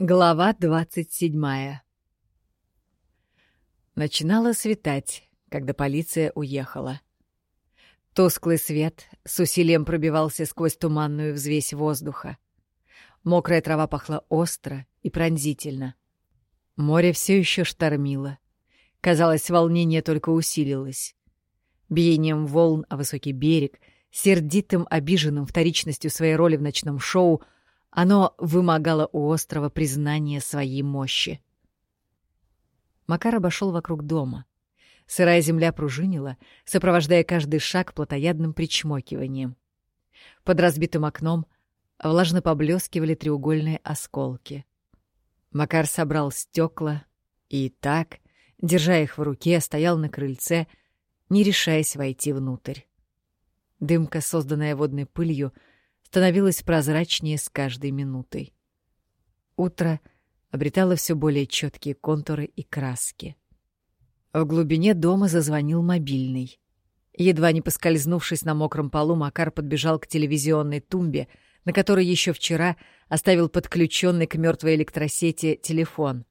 Глава двадцать седьмая Начинало светать, когда полиция уехала. Тусклый свет с усилием пробивался сквозь туманную взвесь воздуха. Мокрая трава пахла остро и пронзительно. Море все еще штормило. Казалось, волнение только усилилось. Биением волн о высокий берег, сердитым, обиженным вторичностью своей роли в ночном шоу — оно вымогало у острова признания своей мощи. Макар обошел вокруг дома. Сырая земля пружинила, сопровождая каждый шаг плотоядным причмокиванием. Под разбитым окном влажно поблескивали треугольные осколки. Макар собрал стекла и так, держа их в руке, стоял на крыльце, не решаясь войти внутрь. Дымка, созданная водной пылью, — становилось прозрачнее с каждой минутой. Утро обретало все более четкие контуры и краски. В глубине дома зазвонил мобильный. Едва не поскользнувшись на мокром полу, Макар подбежал к телевизионной тумбе, на которой еще вчера оставил подключенный к мертвой электросети телефон.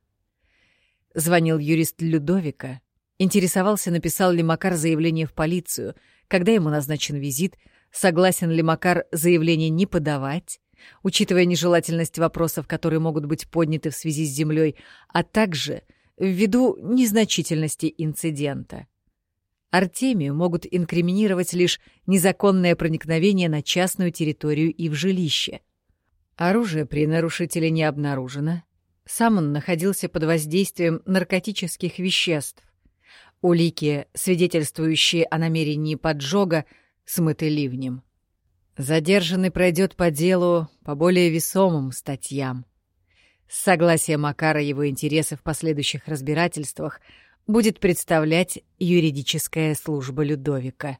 Звонил юрист Людовика, интересовался, написал ли Макар заявление в полицию, когда ему назначен визит — согласен ли Макар заявление не подавать, учитывая нежелательность вопросов, которые могут быть подняты в связи с землей, а также ввиду незначительности инцидента. Артемию могут инкриминировать лишь незаконное проникновение на частную территорию и в жилище. Оружие при нарушителе не обнаружено. Сам он находился под воздействием наркотических веществ. Улики, свидетельствующие о намерении поджога, смытый ливнем. Задержанный пройдет по делу по более весомым статьям. С согласия Макара его интересы в последующих разбирательствах будет представлять юридическая служба Людовика.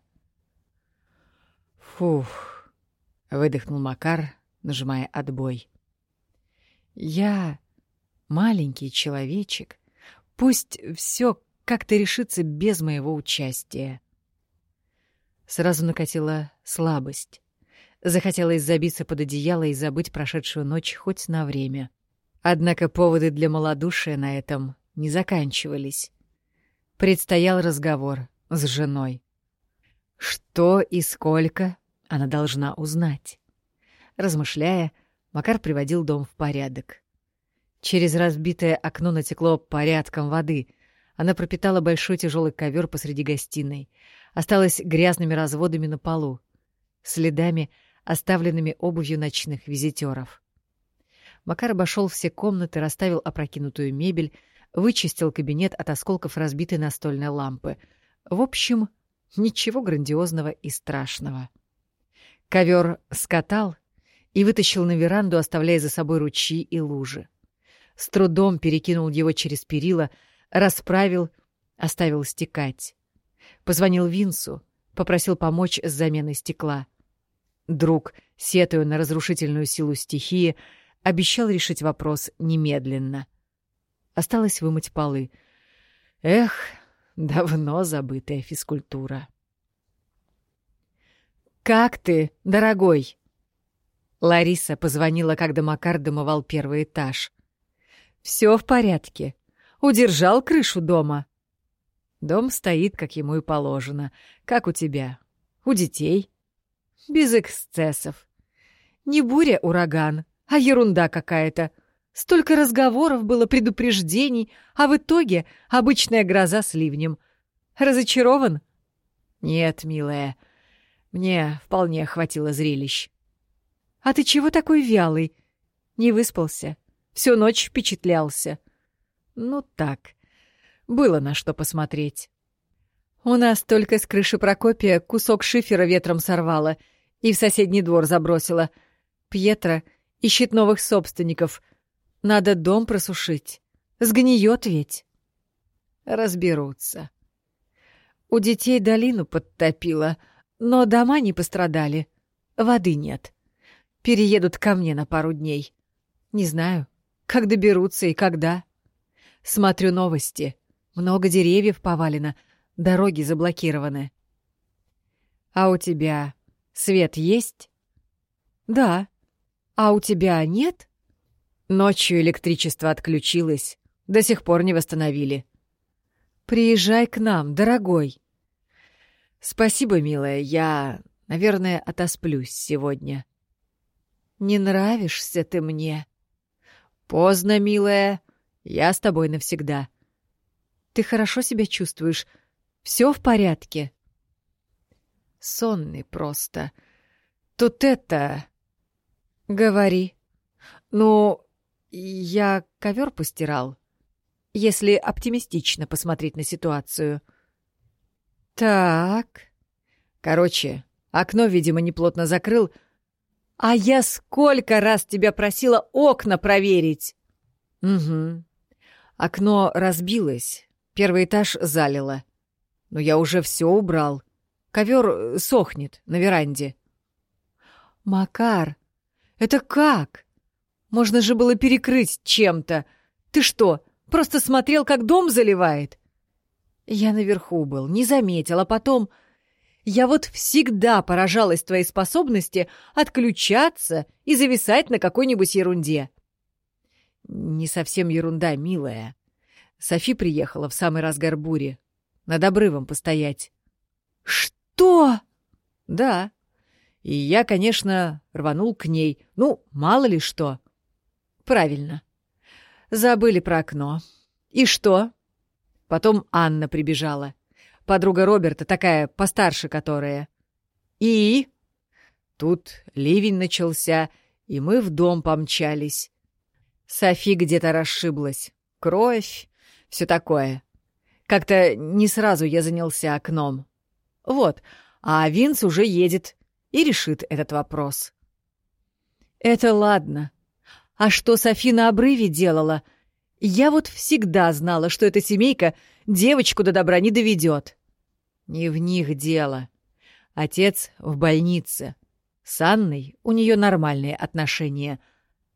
«Фух», — выдохнул Макар, нажимая отбой. «Я маленький человечек. Пусть все как-то решится без моего участия». Сразу накатила слабость. Захотелось забиться под одеяло и забыть прошедшую ночь хоть на время. Однако поводы для малодушия на этом не заканчивались. Предстоял разговор с женой. Что и сколько она должна узнать. Размышляя, Макар приводил дом в порядок. Через разбитое окно натекло порядком воды. Она пропитала большой тяжелый ковер посреди гостиной — осталась грязными разводами на полу, следами, оставленными обувью ночных визитеров. Макар обошел все комнаты, расставил опрокинутую мебель, вычистил кабинет от осколков разбитой настольной лампы. В общем, ничего грандиозного и страшного. Ковер скатал и вытащил на веранду, оставляя за собой ручьи и лужи. С трудом перекинул его через перила, расправил, оставил стекать. Позвонил Винсу, попросил помочь с заменой стекла. Друг, сетуя на разрушительную силу стихии, обещал решить вопрос немедленно. Осталось вымыть полы. Эх, давно забытая физкультура. «Как ты, дорогой?» Лариса позвонила, когда Макар домывал первый этаж. «Все в порядке. Удержал крышу дома?» Дом стоит, как ему и положено. Как у тебя? У детей? Без эксцессов. Не буря, ураган, а ерунда какая-то. Столько разговоров было, предупреждений, а в итоге обычная гроза с ливнем. Разочарован? Нет, милая. Мне вполне хватило зрелищ. А ты чего такой вялый? Не выспался? Всю ночь впечатлялся. Ну так, было на что посмотреть. У нас только с крыши Прокопия кусок шифера ветром сорвало и в соседний двор забросило. Пьетро ищет новых собственников. Надо дом просушить. Сгниет ведь. Разберутся. У детей долину подтопило, но дома не пострадали. Воды нет. Переедут ко мне на пару дней. Не знаю, как доберутся и когда. Смотрю новости. Много деревьев повалено, дороги заблокированы. А у тебя свет есть? Да. А у тебя нет? Ночью электричество отключилось, до сих пор не восстановили. Приезжай к нам, дорогой. Спасибо, милая, я, наверное, отосплюсь сегодня. Не нравишься ты мне. Поздно, милая, я с тобой навсегда. Ты хорошо себя чувствуешь? Все в порядке? Сонный просто. Тут это... Говори. Ну, я ковер постирал если оптимистично посмотреть на ситуацию. Так. Короче, окно, видимо, неплотно закрыл. А я сколько раз тебя просила окна проверить? Угу. Окно разбилось, первый этаж залило. Но я уже все убрал. Ковер сохнет на веранде. Макар, это как? Можно же было перекрыть чем-то. Ты что, Просто смотрел, как дом заливает. Я наверху был, не заметил, а потом... Я вот всегда поражалась твоей способности отключаться и зависать на какой-нибудь ерунде. Не совсем ерунда, милая. Софи приехала в самый разгар бури. Над обрывом постоять. Что? Да. И я, конечно, рванул к ней. Ну, мало ли что. Правильно. Забыли про окно. И что? Потом Анна прибежала. Подруга Роберта, такая постарше которая. И? Тут ливень начался, и мы в дом помчались. Софи где-то расшиблась. Кровь, все такое. Как-то не сразу я занялся окном. Вот, а Винс уже едет и решит этот вопрос. Это ладно. А что Софи на обрыве делала? Я вот всегда знала, что эта семейка девочку до добра не доведет. Не в них дело. Отец в больнице. С Анной у нее нормальные отношения.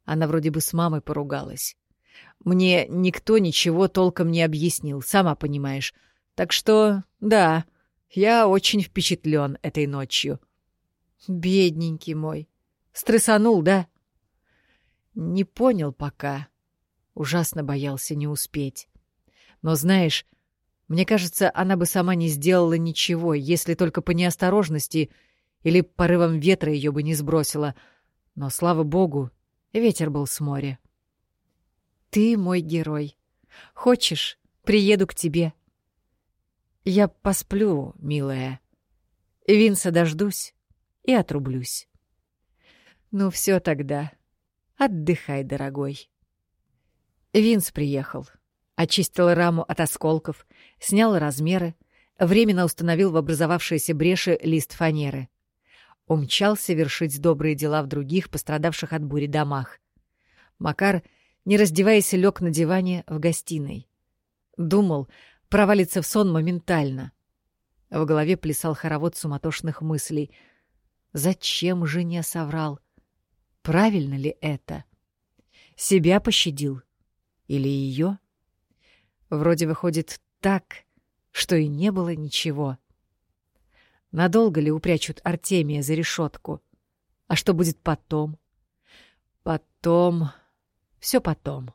Она вроде бы с мамой поругалась. Мне никто ничего толком не объяснил, сама понимаешь. Так что, да, я очень впечатлен этой ночью. Бедненький мой. Стрессанул, да? Не понял пока. Ужасно боялся не успеть. Но знаешь, мне кажется, она бы сама не сделала ничего, если только по неосторожности или порывом ветра ее бы не сбросила. Но, слава богу, ветер был с моря. Ты мой герой. Хочешь, приеду к тебе. Я посплю, милая. Винса дождусь и отрублюсь. Ну все тогда. Отдыхай, дорогой. Винс приехал. Очистил раму от осколков, снял размеры, временно установил в образовавшиеся бреши лист фанеры. Умчался вершить добрые дела в других, пострадавших от бури домах. Макар, не раздеваясь, лег на диване в гостиной. Думал, провалится в сон моментально. В голове плясал хоровод суматошных мыслей. Зачем же не соврал? — Правильно ли это? Себя пощадил? Или ее? Вроде выходит так, что и не было ничего. Надолго ли упрячут Артемия за решетку? А что будет потом? Потом... Все потом.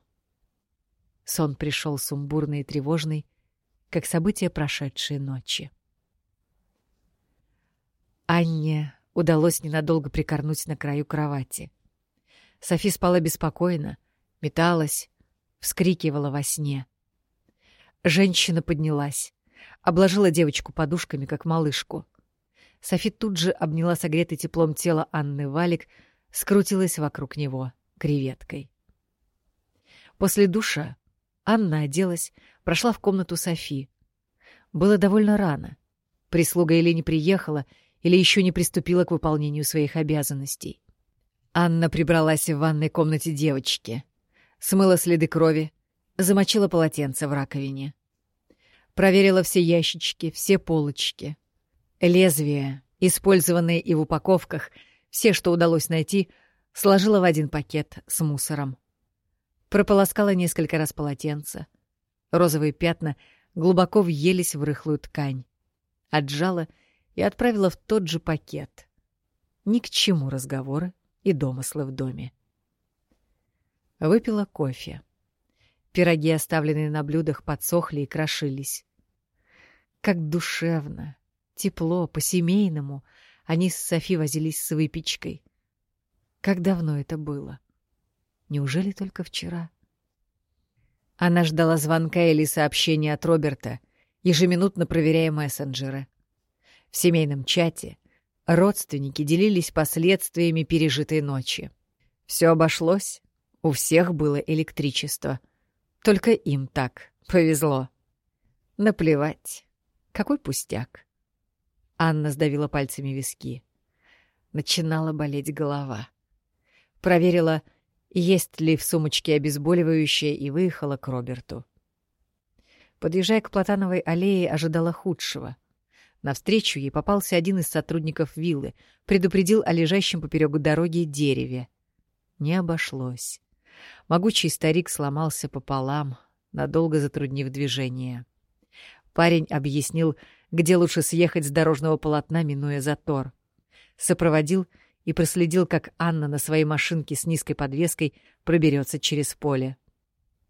Сон пришел сумбурный и тревожный, как события прошедшей ночи. Анне удалось ненадолго прикорнуть на краю кровати. Софи спала беспокойно, металась, вскрикивала во сне. Женщина поднялась, обложила девочку подушками, как малышку. Софи тут же обняла согретый теплом тело Анны Валик, скрутилась вокруг него креветкой. После душа Анна оделась, прошла в комнату Софи. Было довольно рано. Прислуга или не приехала, или еще не приступила к выполнению своих обязанностей. Анна прибралась в ванной комнате девочки, смыла следы крови, замочила полотенце в раковине. Проверила все ящички, все полочки. Лезвия, использованные и в упаковках, все, что удалось найти, сложила в один пакет с мусором. Прополоскала несколько раз полотенце. Розовые пятна глубоко въелись в рыхлую ткань. Отжала и отправила в тот же пакет. Ни к чему разговоры и домыслы в доме. Выпила кофе. Пироги, оставленные на блюдах, подсохли и крошились. Как душевно, тепло, по-семейному они с Софи возились с выпечкой. Как давно это было? Неужели только вчера? Она ждала звонка или сообщения от Роберта, ежеминутно проверяя мессенджеры. В семейном чате родственники делились последствиями пережитой ночи. Все обошлось, у всех было электричество. Только им так повезло. Наплевать. Какой пустяк. Анна сдавила пальцами виски. Начинала болеть голова. Проверила, есть ли в сумочке обезболивающее, и выехала к Роберту. Подъезжая к Платановой аллее, ожидала худшего. Навстречу ей попался один из сотрудников виллы, предупредил о лежащем поперек дороги дереве. Не обошлось. Могучий старик сломался пополам, надолго затруднив движение. Парень объяснил, где лучше съехать с дорожного полотна, минуя затор. Сопроводил и проследил, как Анна на своей машинке с низкой подвеской проберется через поле.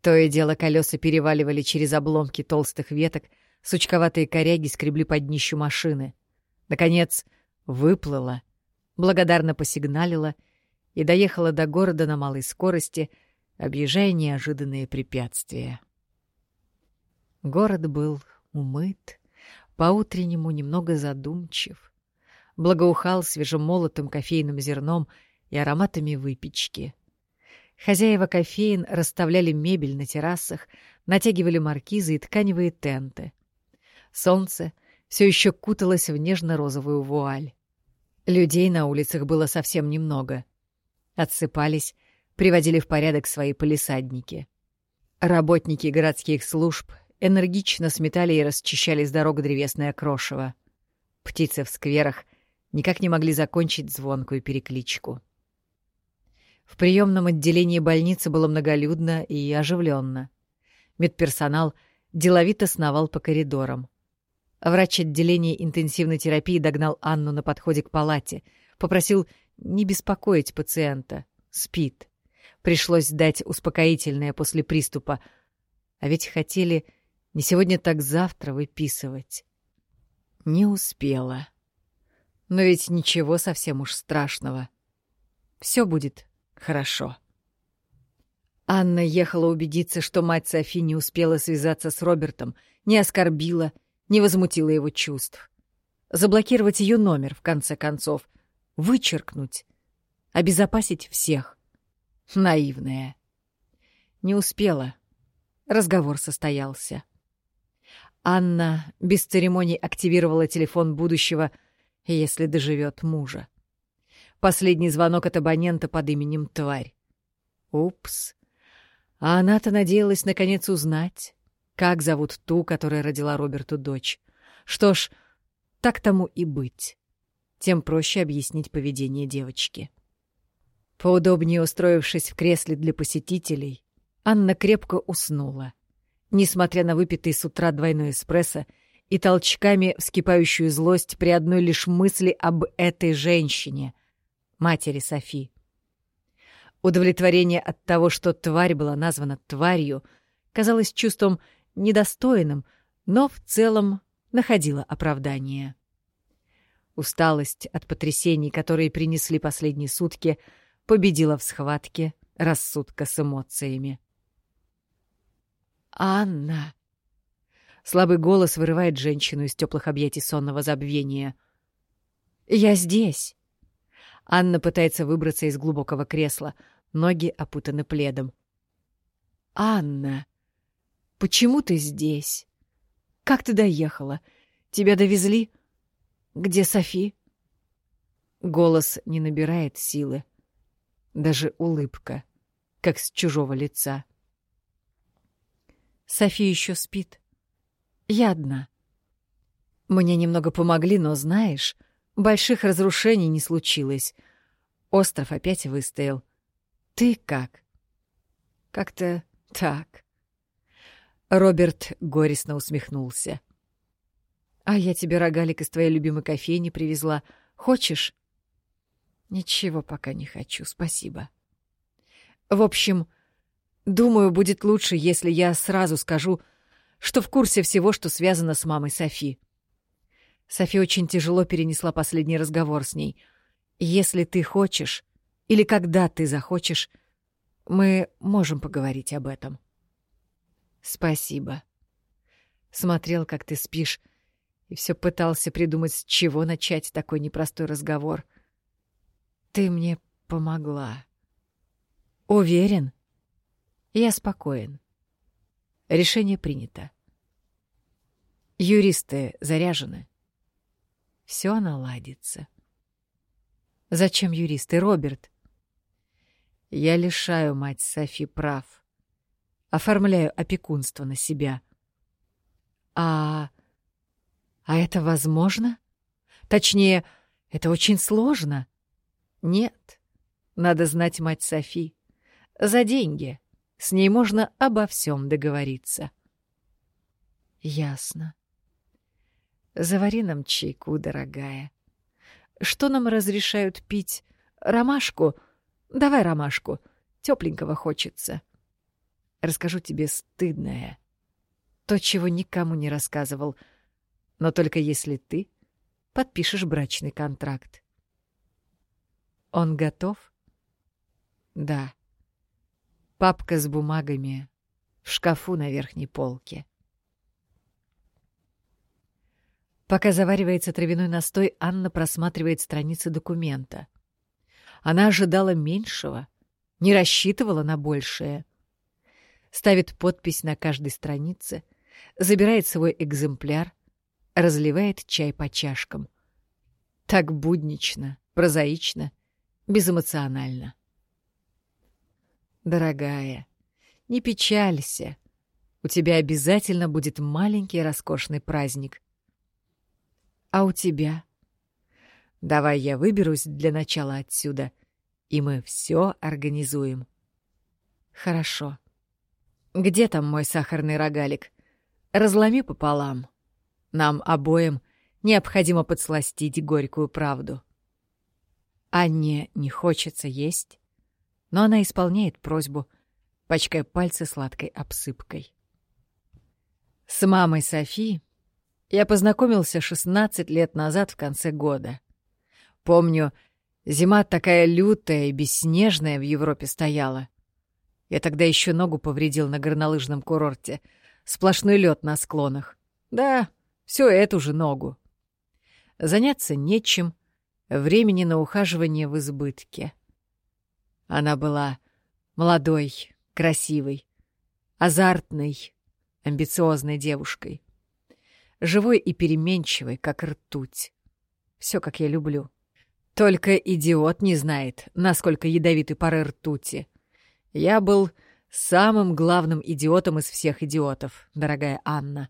То и дело колеса переваливали через обломки толстых веток, сучковатые коряги скребли под днищу машины. Наконец, выплыла, благодарно посигналила и доехала до города на малой скорости, объезжая неожиданные препятствия. Город был умыт, по-утреннему немного задумчив, благоухал свежемолотым кофейным зерном и ароматами выпечки. Хозяева кофеин расставляли мебель на террасах, натягивали маркизы и тканевые тенты. Солнце все еще куталось в нежно-розовую вуаль. Людей на улицах было совсем немного. Отсыпались, приводили в порядок свои полисадники. Работники городских служб энергично сметали и расчищали с дорог древесное крошево. Птицы в скверах никак не могли закончить звонкую перекличку. В приемном отделении больницы было многолюдно и оживленно. Медперсонал деловито сновал по коридорам. Врач отделения интенсивной терапии догнал Анну на подходе к палате, попросил не беспокоить пациента. Спит. Пришлось дать успокоительное после приступа. А ведь хотели не сегодня, так завтра выписывать. Не успела. Но ведь ничего совсем уж страшного. Все будет хорошо. Анна ехала убедиться, что мать Софи не успела связаться с Робертом, не оскорбила, не возмутила его чувств. Заблокировать ее номер, в конце концов. Вычеркнуть. Обезопасить всех. Наивная. Не успела. Разговор состоялся. Анна без церемоний активировала телефон будущего — если доживет мужа. Последний звонок от абонента под именем Тварь. Упс. А она-то надеялась наконец узнать, как зовут ту, которая родила Роберту дочь. Что ж, так тому и быть. Тем проще объяснить поведение девочки. Поудобнее устроившись в кресле для посетителей, Анна крепко уснула. Несмотря на выпитый с утра двойной эспрессо, и толчками вскипающую злость при одной лишь мысли об этой женщине, матери Софи. Удовлетворение от того, что тварь была названа тварью, казалось чувством недостойным, но в целом находило оправдание. Усталость от потрясений, которые принесли последние сутки, победила в схватке рассудка с эмоциями. «Анна!» Слабый голос вырывает женщину из теплых объятий сонного забвения. «Я здесь!» Анна пытается выбраться из глубокого кресла. Ноги опутаны пледом. «Анна, почему ты здесь? Как ты доехала? Тебя довезли? Где Софи?» Голос не набирает силы. Даже улыбка, как с чужого лица. Софи еще спит. Я одна. Мне немного помогли, но, знаешь, больших разрушений не случилось. Остров опять выстоял. Ты как? Как-то так. Роберт горестно усмехнулся. А я тебе рогалик из твоей любимой кофейни привезла. Хочешь? Ничего пока не хочу, спасибо. В общем, Думаю, будет лучше, если я сразу скажу, что в курсе всего, что связано с мамой Софи. Софи очень тяжело перенесла последний разговор с ней. Если ты хочешь, или когда ты захочешь, мы можем поговорить об этом. Спасибо. Смотрел, как ты спишь, и все пытался придумать, с чего начать такой непростой разговор. Ты мне помогла. Уверен? Я спокоен. Решение принято. Юристы заряжены. Все наладится. Зачем юристы, Роберт? Я лишаю мать Софи прав. Оформляю опекунство на себя. А... А это возможно? Точнее, это очень сложно. Нет, надо знать мать Софи. За деньги. С ней можно обо всем договориться. Ясно. Завари нам чайку, дорогая. Что нам разрешают пить? Ромашку? Давай ромашку. Тепленького хочется. Расскажу тебе стыдное. То, чего никому не рассказывал. Но только если ты подпишешь брачный контракт. Он готов? Да. Папка с бумагами в шкафу на верхней полке. Пока заваривается травяной настой, Анна просматривает страницы документа. Она ожидала меньшего, не рассчитывала на большее. Ставит подпись на каждой странице, забирает свой экземпляр, разливает чай по чашкам. Так буднично, прозаично, безэмоционально. Дорогая, не печалься. У тебя обязательно будет маленький роскошный праздник. А у тебя? Давай я выберусь для начала отсюда, и мы все организуем. Хорошо. Где там мой сахарный рогалик? Разломи пополам. Нам обоим необходимо подсластить горькую правду. Анне не хочется есть, но она исполняет просьбу, пачкая пальцы сладкой обсыпкой. С мамой Софи я познакомился 16 лет назад в конце года. Помню, зима такая лютая и бесснежная в Европе стояла. Я тогда еще ногу повредил на горнолыжном курорте. Сплошной лед на склонах. Да, всю эту же ногу. Заняться нечем, времени на ухаживание в избытке. Она была молодой, красивой, азартной, амбициозной девушкой. Живой и переменчивой, как ртуть. Все, как я люблю. Только идиот не знает, насколько ядовиты пары ртути. Я был самым главным идиотом из всех идиотов, дорогая Анна.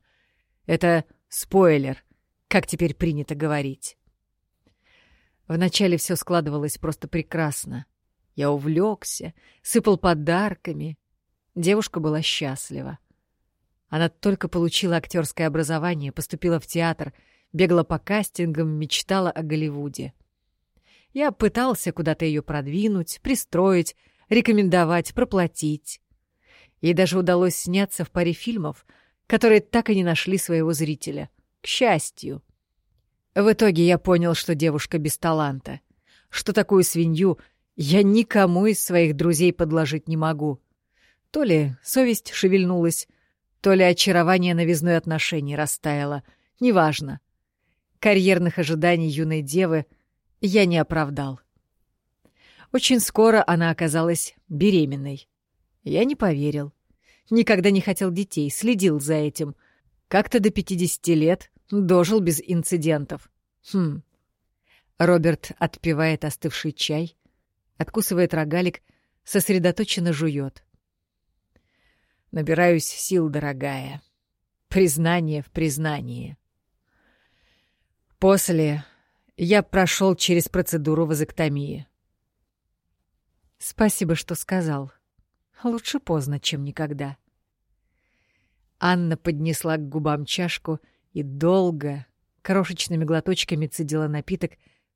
Это спойлер, как теперь принято говорить. Вначале все складывалось просто прекрасно. Я увлекся, сыпал подарками. Девушка была счастлива. Она только получила актерское образование, поступила в театр, бегала по кастингам, мечтала о Голливуде. Я пытался куда-то ее продвинуть, пристроить, рекомендовать, проплатить. Ей даже удалось сняться в паре фильмов, которые так и не нашли своего зрителя. К счастью. В итоге я понял, что девушка без таланта, что такую свинью — я никому из своих друзей подложить не могу. То ли совесть шевельнулась, то ли очарование новизной отношений растаяло. Неважно. Карьерных ожиданий юной девы я не оправдал. Очень скоро она оказалась беременной. Я не поверил. Никогда не хотел детей, следил за этим. Как-то до 50 лет дожил без инцидентов. Хм. Роберт отпивает остывший чай, откусывает рогалик, сосредоточенно жует. Набираюсь сил, дорогая. Признание в признании. После я прошел через процедуру вазоктомии. Спасибо, что сказал. Лучше поздно, чем никогда. Анна поднесла к губам чашку и долго, крошечными глоточками цедила напиток,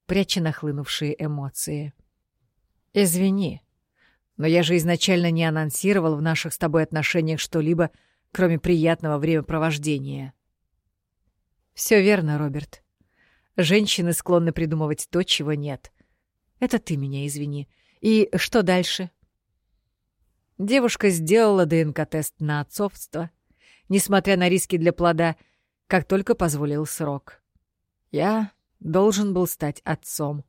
пряча нахлынувшие эмоции. — «Извини, Но я же изначально не анонсировал в наших с тобой отношениях что-либо, кроме приятного времяпровождения. Все верно, Роберт. Женщины склонны придумывать то, чего нет. Это ты меня извини. И что дальше? Девушка сделала ДНК-тест на отцовство, несмотря на риски для плода, как только позволил срок. Я должен был стать отцом.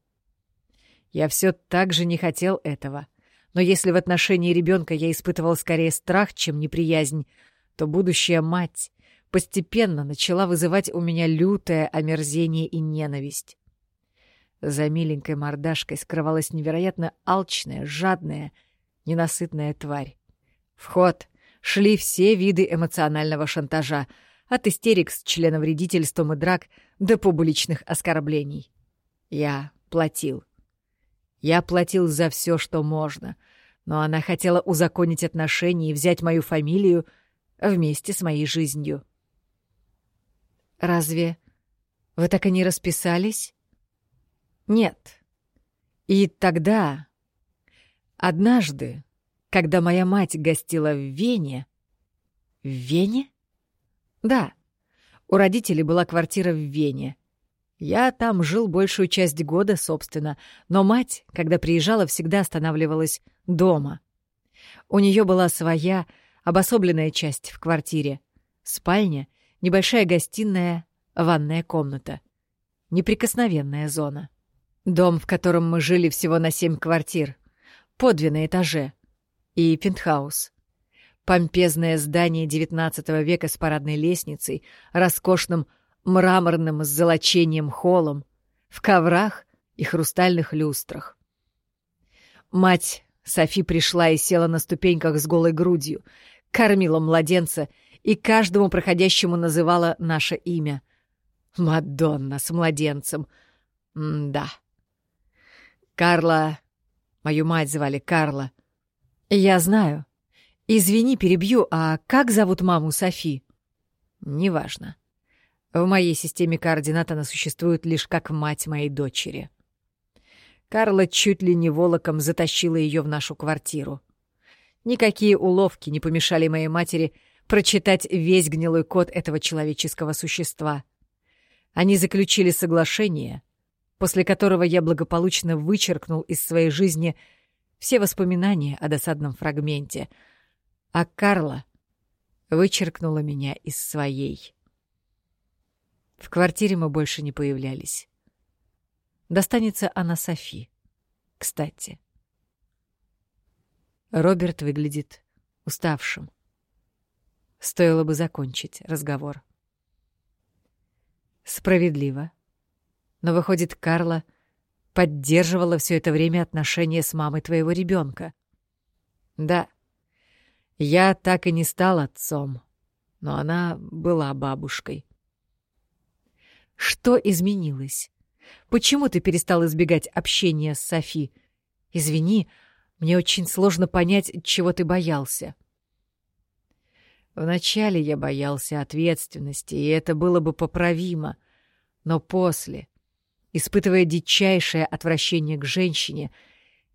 Я все так же не хотел этого. Но если в отношении ребенка я испытывал скорее страх, чем неприязнь, то будущая мать постепенно начала вызывать у меня лютое омерзение и ненависть. За миленькой мордашкой скрывалась невероятно алчная, жадная, ненасытная тварь. В ход шли все виды эмоционального шантажа, от истерик с членовредительством и драк до публичных оскорблений. Я платил. Я платил за все, что можно, но она хотела узаконить отношения и взять мою фамилию вместе с моей жизнью. «Разве вы так и не расписались?» «Нет. И тогда, однажды, когда моя мать гостила в Вене...» «В Вене?» «Да. У родителей была квартира в Вене. Я там жил большую часть года, собственно, но мать, когда приезжала, всегда останавливалась дома. У нее была своя обособленная часть в квартире. Спальня, небольшая гостиная, ванная комната. Неприкосновенная зона. Дом, в котором мы жили всего на семь квартир. По две на этаже. И пентхаус. Помпезное здание XIX века с парадной лестницей, роскошным мраморным с золочением холлом, в коврах и хрустальных люстрах. Мать Софи пришла и села на ступеньках с голой грудью, кормила младенца и каждому проходящему называла наше имя. Мадонна с младенцем. М да. Карла... Мою мать звали Карла. Я знаю. Извини, перебью, а как зовут маму Софи? Неважно. В моей системе координат она существует лишь как мать моей дочери. Карла чуть ли не волоком затащила ее в нашу квартиру. Никакие уловки не помешали моей матери прочитать весь гнилой код этого человеческого существа. Они заключили соглашение, после которого я благополучно вычеркнул из своей жизни все воспоминания о досадном фрагменте, а Карла вычеркнула меня из своей. В квартире мы больше не появлялись. Достанется она Софи. Кстати. Роберт выглядит уставшим. Стоило бы закончить разговор. Справедливо. Но, выходит, Карла поддерживала все это время отношения с мамой твоего ребенка. Да, я так и не стал отцом, но она была бабушкой. Что изменилось? Почему ты перестал избегать общения с Софи? Извини, мне очень сложно понять, чего ты боялся. Вначале я боялся ответственности, и это было бы поправимо. Но после, испытывая дичайшее отвращение к женщине,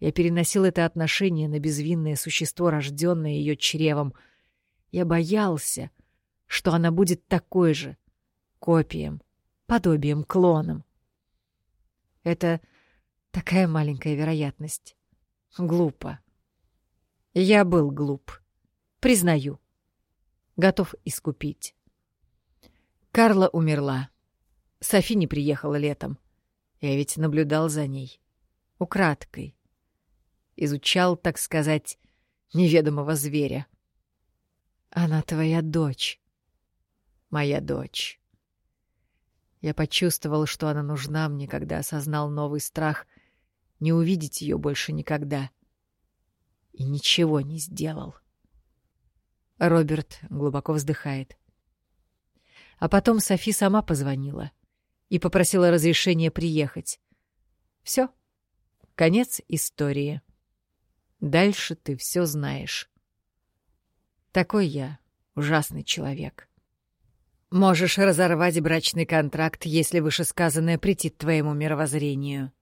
я переносил это отношение на безвинное существо, рожденное ее чревом. Я боялся, что она будет такой же, копием, подобием клоном. Это такая маленькая вероятность. Глупо. Я был глуп. Признаю. Готов искупить. Карла умерла. Софи не приехала летом. Я ведь наблюдал за ней. Украдкой. Изучал, так сказать, неведомого зверя. Она твоя дочь. Моя дочь. Я почувствовал, что она нужна мне, когда осознал новый страх не увидеть ее больше никогда. И ничего не сделал. Роберт глубоко вздыхает. А потом Софи сама позвонила и попросила разрешения приехать. Все, конец истории. Дальше ты все знаешь. Такой я ужасный человек. Можешь разорвать брачный контракт, если вышесказанное претит твоему мировоззрению.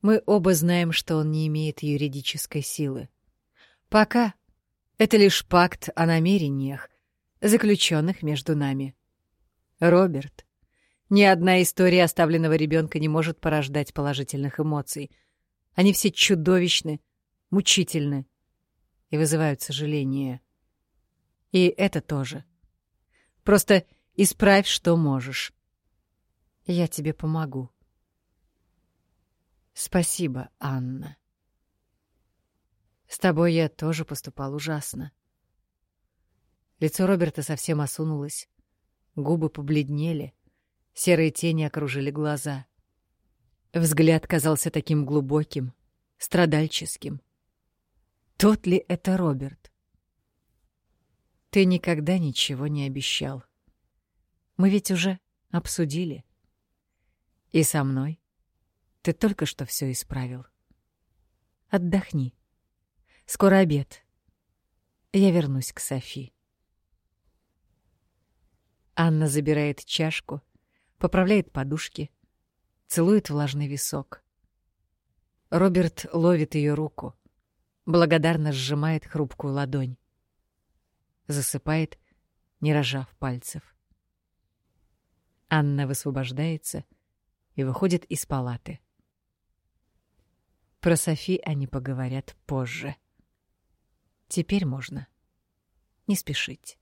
Мы оба знаем, что он не имеет юридической силы. Пока это лишь пакт о намерениях, заключенных между нами. Роберт, ни одна история оставленного ребенка не может порождать положительных эмоций. Они все чудовищны, мучительны и вызывают сожаление. И это тоже. Просто исправь, что можешь. Я тебе помогу. Спасибо, Анна. С тобой я тоже поступал ужасно. Лицо Роберта совсем осунулось. Губы побледнели. Серые тени окружили глаза. Взгляд казался таким глубоким, страдальческим. Тот ли это Роберт? Ты никогда ничего не обещал. Мы ведь уже обсудили. И со мной ты только что все исправил. Отдохни. Скоро обед. Я вернусь к Софи. Анна забирает чашку, поправляет подушки, целует влажный висок. Роберт ловит ее руку, благодарно сжимает хрупкую ладонь. Засыпает, не рожав пальцев. Анна высвобождается и выходит из палаты. Про Софи они поговорят позже. Теперь можно не спешить.